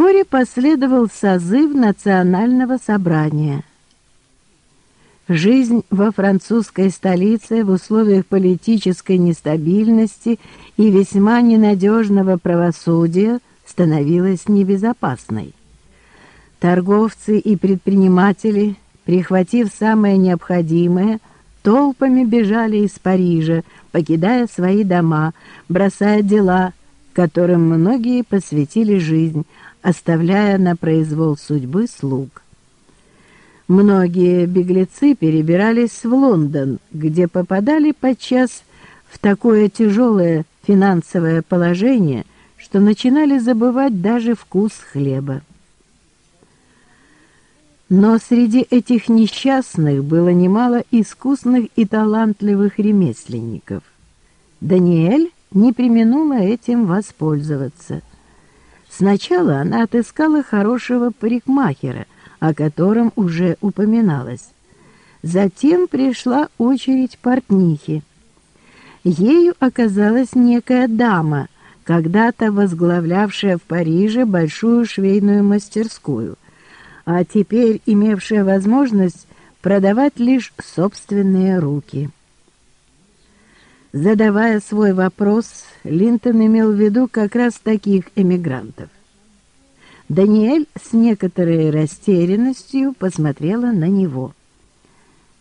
Вскоре последовал созыв национального собрания. Жизнь во французской столице в условиях политической нестабильности и весьма ненадежного правосудия становилась небезопасной. Торговцы и предприниматели, прихватив самое необходимое, толпами бежали из Парижа, покидая свои дома, бросая дела, которым многие посвятили жизнь, оставляя на произвол судьбы слуг. Многие беглецы перебирались в Лондон, где попадали подчас в такое тяжелое финансовое положение, что начинали забывать даже вкус хлеба. Но среди этих несчастных было немало искусных и талантливых ремесленников. Даниэль не применула этим воспользоваться. Сначала она отыскала хорошего парикмахера, о котором уже упоминалось. Затем пришла очередь портнихи. Ею оказалась некая дама, когда-то возглавлявшая в Париже большую швейную мастерскую, а теперь имевшая возможность продавать лишь собственные руки. Задавая свой вопрос, Линтон имел в виду как раз таких эмигрантов. Даниэль с некоторой растерянностью посмотрела на него.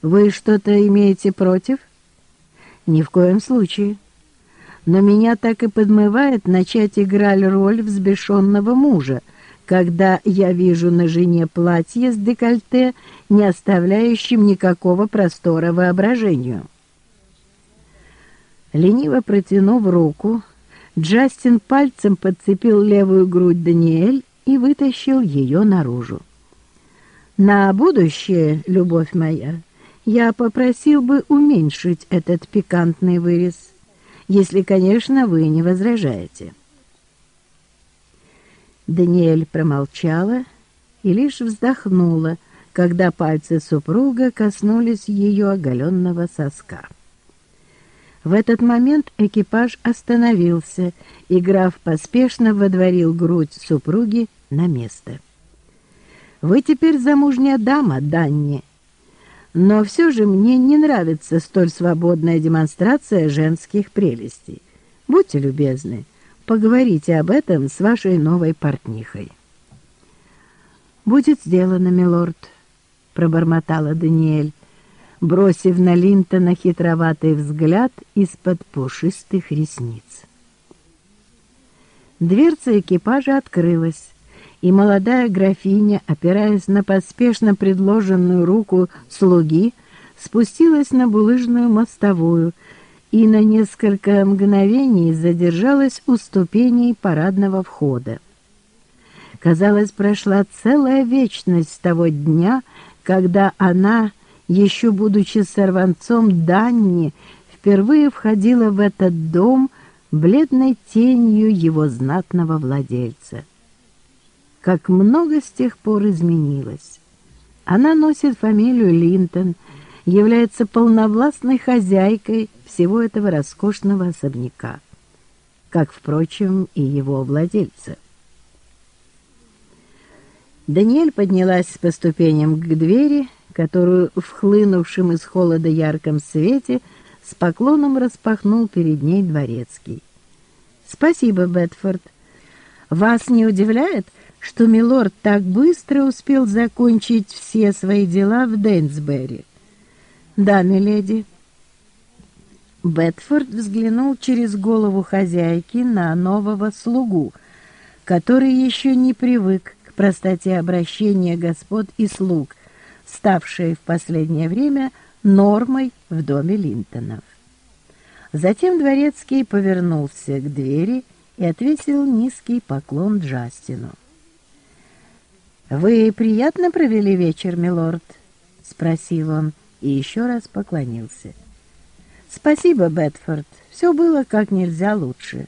«Вы что-то имеете против?» «Ни в коем случае. Но меня так и подмывает начать играть роль взбешенного мужа, когда я вижу на жене платье с декольте, не оставляющим никакого простора воображению». Лениво протянув руку, Джастин пальцем подцепил левую грудь Даниэль и вытащил ее наружу. «На будущее, любовь моя, я попросил бы уменьшить этот пикантный вырез, если, конечно, вы не возражаете». Даниэль промолчала и лишь вздохнула, когда пальцы супруга коснулись ее оголенного соска. В этот момент экипаж остановился, и граф поспешно водворил грудь супруги на место. «Вы теперь замужняя дама, Данни, но все же мне не нравится столь свободная демонстрация женских прелестей. Будьте любезны, поговорите об этом с вашей новой портнихой». «Будет сделано, милорд», — пробормотала Даниэль бросив на Линтона хитроватый взгляд из-под пушистых ресниц. Дверца экипажа открылась, и молодая графиня, опираясь на поспешно предложенную руку слуги, спустилась на булыжную мостовую и на несколько мгновений задержалась у ступеней парадного входа. Казалось, прошла целая вечность с того дня, когда она еще будучи сорванцом Данни, впервые входила в этот дом бледной тенью его знатного владельца. Как много с тех пор изменилось. Она носит фамилию Линтон, является полновластной хозяйкой всего этого роскошного особняка, как, впрочем, и его владельца. Даниэль поднялась по ступеням к двери которую в хлынувшем из холода ярком свете с поклоном распахнул перед ней дворецкий. «Спасибо, Бетфорд. Вас не удивляет, что милорд так быстро успел закончить все свои дела в Дэнсбери?» «Да, миледи». Бетфорд взглянул через голову хозяйки на нового слугу, который еще не привык к простоте обращения господ и слуг, ставшей в последнее время нормой в доме Линтонов. Затем Дворецкий повернулся к двери и ответил низкий поклон Джастину. «Вы приятно провели вечер, милорд?» — спросил он и еще раз поклонился. «Спасибо, Бетфорд, все было как нельзя лучше.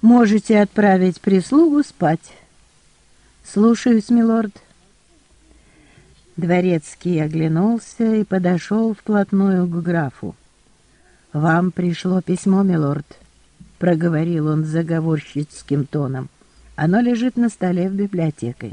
Можете отправить прислугу спать». «Слушаюсь, милорд», Дворецкий оглянулся и подошел вплотную к графу. «Вам пришло письмо, милорд», — проговорил он заговорщицким тоном, — Оно лежит на столе в библиотеке.